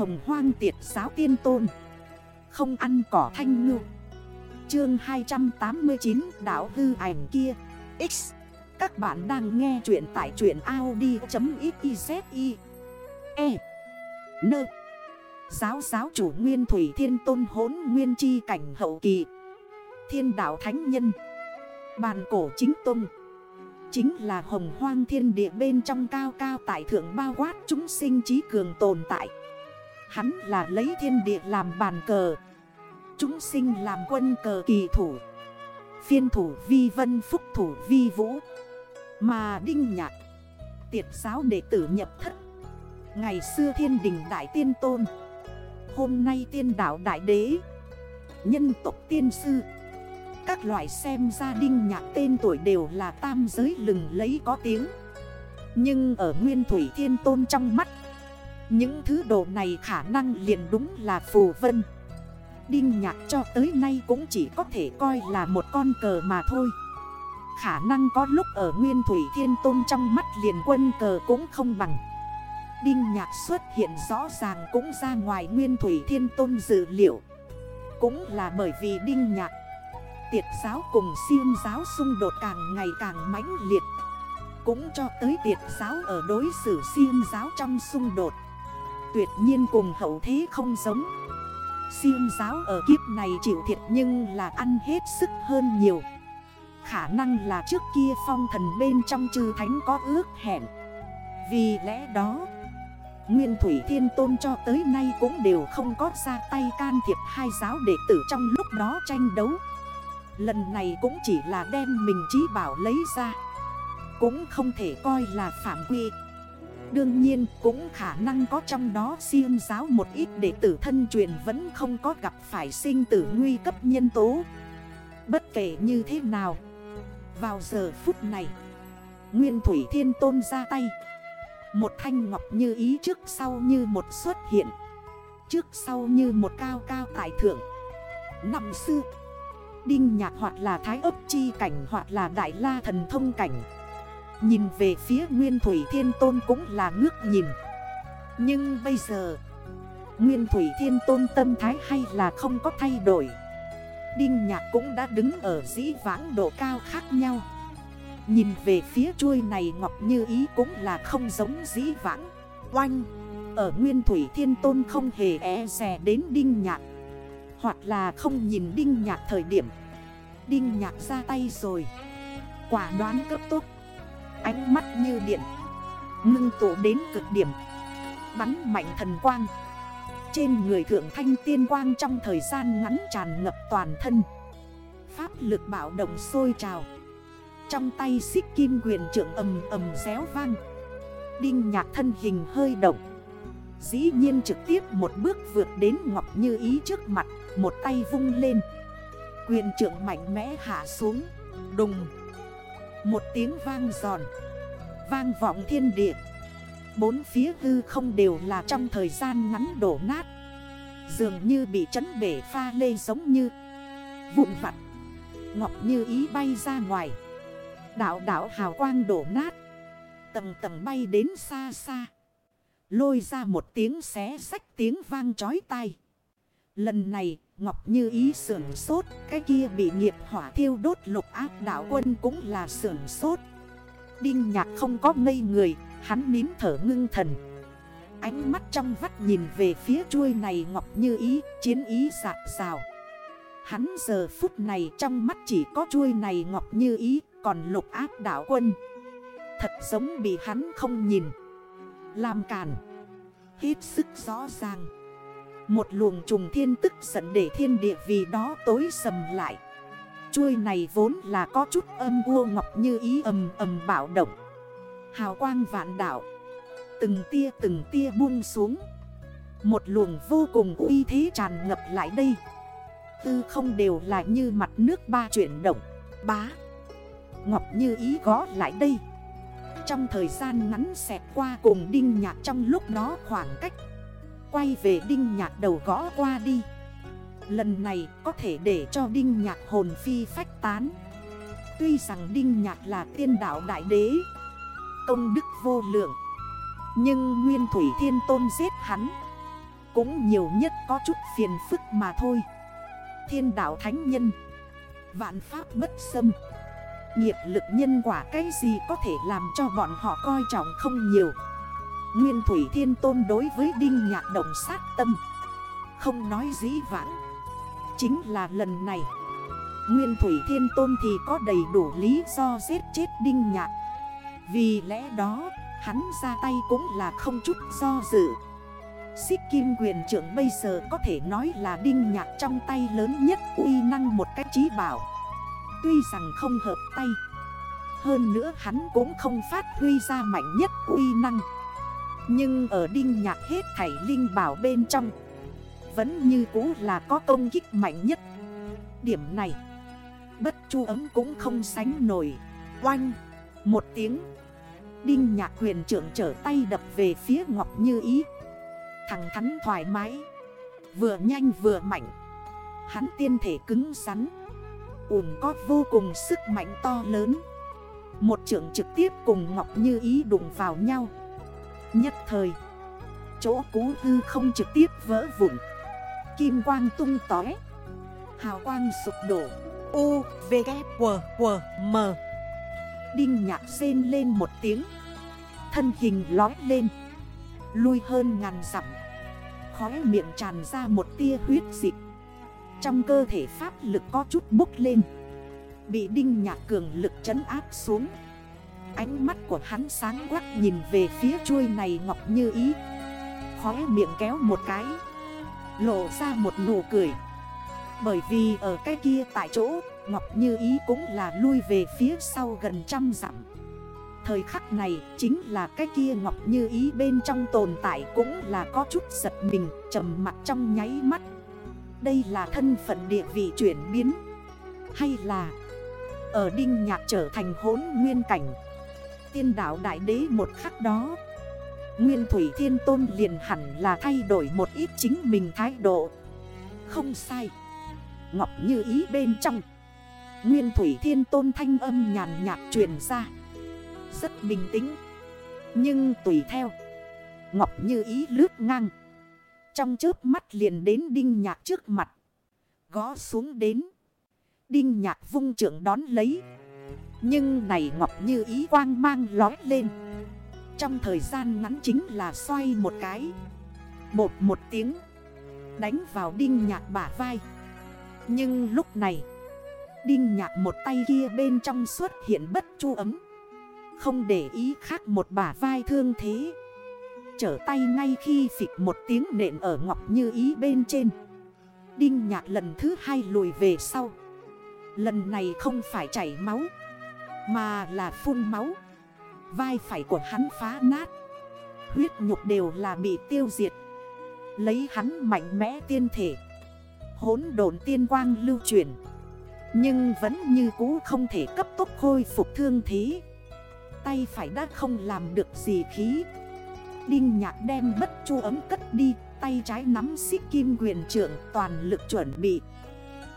hồng hoang tiệt giáo tiên tôn. Không ăn cỏ thanh ngư. Chương 289 đảo hư ảnh kia. X. Các bạn đang nghe chuyện tại truyện Audi.xyz E. Nơ Giáo giáo chủ nguyên thủy thiên tôn hốn nguyên chi cảnh hậu kỳ. Thiên đạo thánh nhân. Bàn cổ chính tôn. Chính là hồng hoang thiên địa bên trong cao cao tại thượng bao quát chúng sinh trí cường tồn tại. Hắn là lấy thiên địa làm bàn cờ. Chúng sinh làm quân cờ kỳ thủ. Phiên thủ vi vân, phúc thủ vi vũ. Mà đinh nhạc. Tiệt giáo đệ tử nhập thất. Ngày xưa thiên đình đại tiên tôn. Hôm nay tiên đảo đại đế. Nhân tộc tiên sư. Các loại xem gia đinh nhạc tên tuổi đều là tam giới lừng lấy có tiếng. Nhưng ở nguyên thủy thiên tôn trong mắt những thứ đồ này khả năng liền đúng là phù vân. Đinh nhạc cho tới nay cũng chỉ có thể coi là một con cờ mà thôi. Khả năng có lúc ở nguyên thủy thiên tôn trong mắt liền quân cờ cũng không bằng. Đinh nhạc xuất hiện rõ ràng cũng ra ngoài nguyên thủy thiên tôn dự liệu. Cũng là bởi vì đinh nhạc, Tiệt giáo cùng siêng giáo xung đột càng ngày càng mãnh liệt. Cũng cho tới tiệt giáo ở đối xử siêng giáo trong xung đột. Tuyệt nhiên cùng hậu thế không giống. Siêng giáo ở kiếp này chịu thiệt nhưng là ăn hết sức hơn nhiều. Khả năng là trước kia phong thần bên trong chư thánh có ước hẹn. Vì lẽ đó, Nguyên Thủy Thiên Tôn cho tới nay cũng đều không có ra tay can thiệp hai giáo đệ tử trong lúc đó tranh đấu. Lần này cũng chỉ là đem mình trí bảo lấy ra. Cũng không thể coi là phạm quy. Đương nhiên cũng khả năng có trong đó siêng giáo một ít để tử thân truyền vẫn không có gặp phải sinh tử nguy cấp nhân tố. Bất kể như thế nào, Vào giờ phút này, Nguyên Thủy Thiên Tôn ra tay. Một thanh ngọc như ý trước sau như một xuất hiện, Trước sau như một cao cao tại thượng. Năm xưa, Đinh nhạc hoặc là thái ấp chi cảnh hoặc là đại la thần thông cảnh Nhìn về phía Nguyên Thủy Thiên Tôn cũng là ngước nhìn. Nhưng bây giờ, Nguyên Thủy Thiên Tôn tâm thái hay là không có thay đổi. Đinh nhạc cũng đã đứng ở dĩ vãng độ cao khác nhau. Nhìn về phía chuôi này ngọc như ý cũng là không giống dĩ vãng. Oanh, Ở nguyên thủy thiên tôn không hề e rè đến đinh nhạc. Hoặc là không nhìn đinh nhạc thời điểm. Đinh nhạc ra tay rồi. Quả đoán cấp tốc. Ánh mắt như điện. Ngưng tụ đến cực điểm. Bắn mạnh thần quang. Trên người thượng thanh tiên quang trong thời gian ngắn tràn ngập toàn thân. Pháp lực bạo động sôi trào. Trong tay xích kim quyền trưởng ầm ầm réo vang. Đinh nhạc thân hình hơi động. Dĩ nhiên trực tiếp một bước vượt đến Ngọc Như Ý trước mặt, Một tay vung lên. Quyền trưởng mạnh mẽ hạ xuống. Đùng. Một tiếng vang giòn Vang vọng thiên địa Bốn phía hư không đều là trong thời gian ngắn đổ nát Dường như bị chấn bể pha lê giống như Vụn vặt Ngọc Như Ý bay ra ngoài Đạo đạo hào quang đổ nát. Tầng tầng bay đến xa xa. Lôi ra một tiếng xé sách tiếng vang chói tai. Lần này, Ngọc Như Ý sưởng sốt. Cái kia bị nghiệp hỏa thiêu đốt lục ác đạo quân cũng là sưởng sốt. Đinh nhạc không có ngây người. Hắn nín thở ngưng thần. Ánh mắt trong vắt nhìn về phía chuôi này Ngọc Như Ý. Chiến ý sạc sào Hắn giờ phút này trong mắt chỉ có chuôi này Ngọc Như Ý, còn lục ác đảo quân Thật giống bị hắn không nhìn Làm cản Hết sức rõ ràng một luồng trùng thiên tức giận để thiên địa vì đó tối sầm lại. Chuôi này vốn là có chút âm vua ngọc như ý ầm ầm bạo động. Hào quang vạn đảo Từng tia từng tia buông xuống. Một luồng vô cùng uy thế tràn ngập lại đây. Tư không đều là như mặt nước ba chuyển động. Bá. Ngọc Như ý gó lại đây. Trong thời gian ngắn xẹt qua cùng Đinh Nhạc trong lúc đó khoảng cách Quay về Đinh Nhạc đầu gõ qua đi. Lần này có thể để cho Đinh Nhạc hồn phi phách tán. Tuy rằng Đinh Nhạc là tiên đạo đại đế, Công đức vô lượng, Nhưng Nguyên Thủy Thiên Tôn giết hắn Cũng nhiều nhất có chút phiền phức mà thôi. Thiên đạo thánh nhân, Vạn pháp bất xâm, Nghiệp lực nhân quả cái gì có thể làm cho bọn họ coi trọng không nhiều. Nguyên Thủy Thiên Tôn đối với Đinh Nhạc Đồng sát tâm. Không nói dĩ vãng. Chính là lần này, Nguyên Thủy Thiên Tôn thì có đầy đủ lý do giết chết Đinh Nhạc. Vì lẽ đó, hắn ra tay cũng là không chút do dự. Xích kim quyền trưởng bây giờ có thể nói là Đinh Nhạc trong tay lớn nhất uy năng một cách trí bảo. Tuy rằng không hợp tay, Hơn nữa hắn cũng không phát huy ra mạnh nhất uy năng. Nhưng ở Đinh Nhạc hết thảy linh bảo bên trong, Vẫn như cũ là có công kích mạnh nhất. Điểm này, Bất chu ấm cũng không sánh nổi. Oanh, Một tiếng, Đinh nhạc huyền trưởng trở tay đập về phía Ngọc Như Ý. Thẳng thắn thoải mái, Vừa nhanh vừa mạnh. Hắn tiên thể cứng rắn Ún có vô cùng sức mạnh to lớn. Một trưởng trực tiếp cùng Ngọc Như Ý đụng vào nhau. Nhất thời. Chỗ cú hư không trực tiếp vỡ vụn. Kim quang tung tói Hào quang sụp đổ. U, V, K, W, W, M. Đinh nhạc rên lên một tiếng. Thân hình lói lên. Lui hơn ngàn dặm. Khói miệng tràn ra một tia huyết dịch. Trong cơ thể pháp lực có chút bốc lên. Bị đinh nhạc cường lực trấn áp xuống Ánh mắt của hắn sáng quắc nhìn về phía chuôi này ngọc như ý. Khói miệng kéo một cái. Lộ ra một nụ cười. Bởi vì ở cái kia tại chỗ, Ngọc Như Ý cũng là lui về phía sau gần trăm dặm. Thời khắc này chính là cái kia Ngọc Như Ý bên trong tồn tại cũng là có chút giật mình, trầm mặt trong nháy mắt. Đây là thân phận địa vị chuyển biến, Hay là ở Đinh Nhạc trở thành hốn nguyên cảnh? Tiên đảo đại đế một khắc đó. Nguyên Thủy Thiên Tôn liền hẳn là thay đổi một ít chính mình thái độ. Không sai. Ngọc Như Ý bên trong. Nguyên Thủy Thiên Tôn thanh âm nhàn nhạt truyền ra. Rất bình tĩnh. Nhưng tùy theo. Ngọc Như Ý lướt ngang. Trong chớp mắt liền đến Đinh Nhạc trước mặt. Gó xuống đến. Đinh Nhạc vung trưởng đón lấy. Nhưng này Ngọc Như Ý quang mang lói lên. Trong thời gian ngắn chính là xoay một cái. Một một tiếng. Đánh vào Đinh Nhạc bả vai. Nhưng lúc này, Đinh nhạc một tay kia bên trong xuất hiện bất chu ấm. Không để ý khác một bả vai thương thế. Trở tay ngay khi phịch một tiếng nện ở ngọc như ý bên trên. Đinh nhạc lần thứ hai lùi về sau. Lần này không phải chảy máu. Mà là phun máu. Vai phải của hắn phá nát. Huyết nhục đều là bị tiêu diệt. Lấy hắn mạnh mẽ tiên thể. Hốn đồn tiên quang lưu chuyển. Nhưng vẫn như cũ không thể cấp tốc khôi phục thương thế. Tay phải đã không làm được gì khí. Đinh nhạc đem bất chu ấm cất đi. Tay trái nắm xích kim quyền trưởng toàn lực chuẩn bị.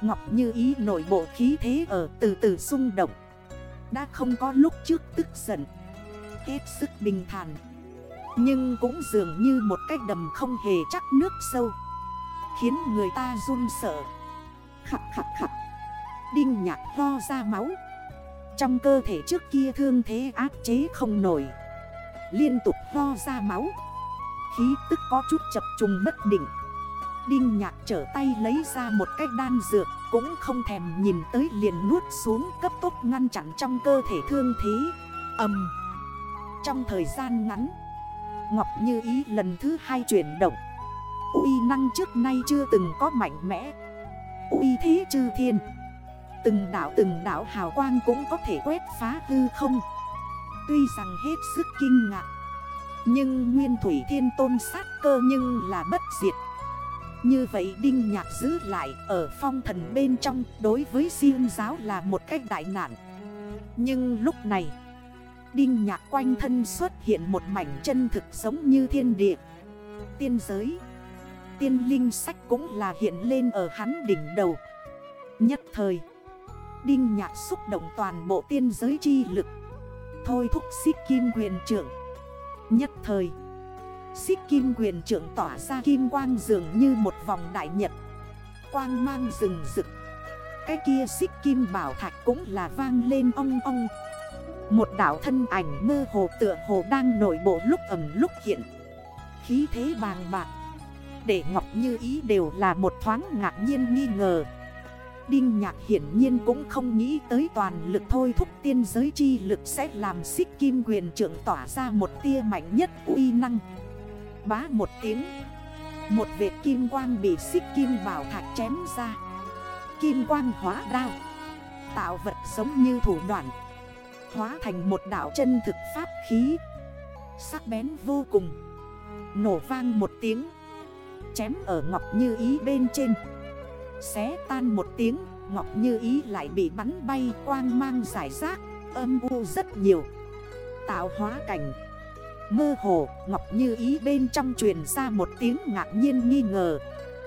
Ngọc như ý nội bộ khí thế ở từ từ xung động. Đã không có lúc trước tức giận. Hết sức bình thản. Nhưng cũng dường như một cái đầm không hề chắc nước sâu. Khiến người ta run sợ. Khặt khặt khặt Đinh nhạc ho ra máu. Trong cơ thể trước kia thương thế áp chế không nổi. Liên tục ho ra máu. Khí tức có chút chập trùng bất định. Đinh nhạc trở tay lấy ra một cái đan dược, Cũng không thèm nhìn tới liền nuốt xuống cấp tốc ngăn chặn trong cơ thể thương thế. Ẩm Trong thời gian ngắn, Ngọc Như Ý lần thứ hai chuyển động. Uy năng trước nay chưa từng có mạnh mẽ. Uy thế chư thiên. Từng đảo từng đảo hào quang cũng có thể quét phá hư không. Tuy rằng hết sức kinh ngạc, Nhưng Nguyên Thủy Thiên Tôn sát cơ nhưng là bất diệt. Như vậy Đinh Nhạc giữ lại ở phong thần bên trong Đối với riêng giáo là một cách đại nạn. Nhưng lúc này, Đinh Nhạc quanh thân xuất hiện một mảnh chân thực giống như thiên địa. Tiên giới, Tiên linh sách cũng là hiện lên ở hắn đỉnh đầu. Nhất thời, Đinh nhạc xúc động toàn bộ tiên giới chi lực. Thôi thúc xích kim quyền trưởng. Nhất thời Xích kim quyền trưởng tỏa ra kim quang dường như một vòng đại nhật. Quang mang rừng rực. Cái kia xích kim bảo thạch cũng là vang lên ong ong. Một đảo thân ảnh mơ hồ tựa hồ đang nổi bộ lúc ẩm lúc hiện. Khí thế bàng bạc. Để Ngọc Như Ý đều là một thoáng ngạc nhiên nghi ngờ. Đinh Nhạc hiển nhiên cũng không nghĩ tới toàn lực thôi thúc tiên giới chi lực sẽ làm xích kim quyền trưởng tỏa ra một tia mạnh nhất uy năng. Bá một tiếng. Một vệt kim quang bị xích kim bảo thạch chém ra. Kim quang hóa đao. Tạo vật giống như thủ đoạn. Hóa thành một đảo chân thực pháp khí. Sắc bén vô cùng. Nổ vang một tiếng. Chém ở Ngọc Như Ý bên trên. Xé tan một tiếng, Ngọc Như Ý lại bị bắn bay quang mang giải rác, Âm u rất nhiều. Tạo hóa cảnh. Mơ hồ, Ngọc Như Ý bên trong truyền ra một tiếng ngạc nhiên nghi ngờ.